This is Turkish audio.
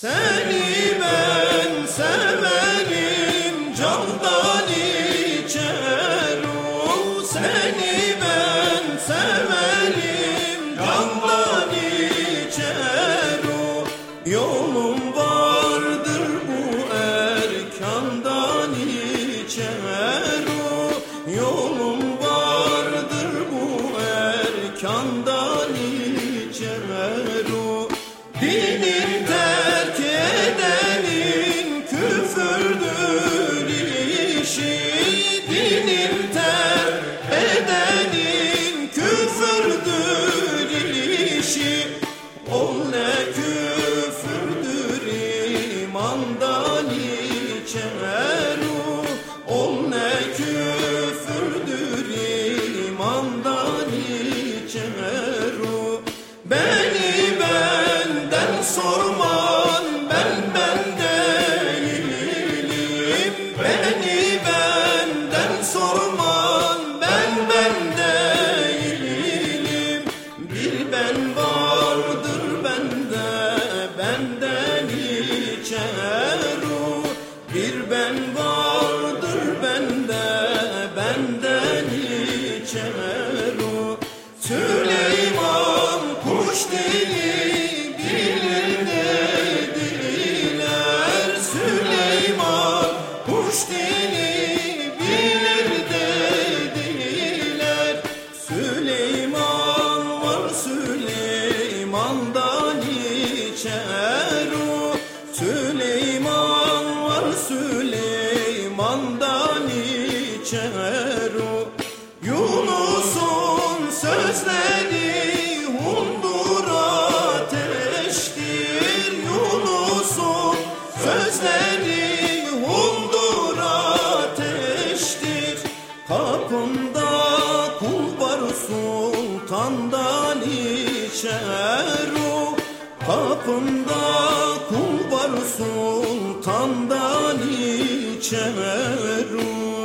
Seni ben severim candan içer o Seni ben severim candan içer o Yolum vardır bu erkandan içer sorman ben ben değilim Beni benden sorman ben ben değilim Bir ben vardır bende benden içer o Bir ben vardır bende benden içer o Süleyman kuş dili Süleyman'dan içer o. Yunus'un sözleri hundur ateştir. Yunus'un sözleri hundur ateştir. Kapında kul var sultandan içer o. Kapında şemeru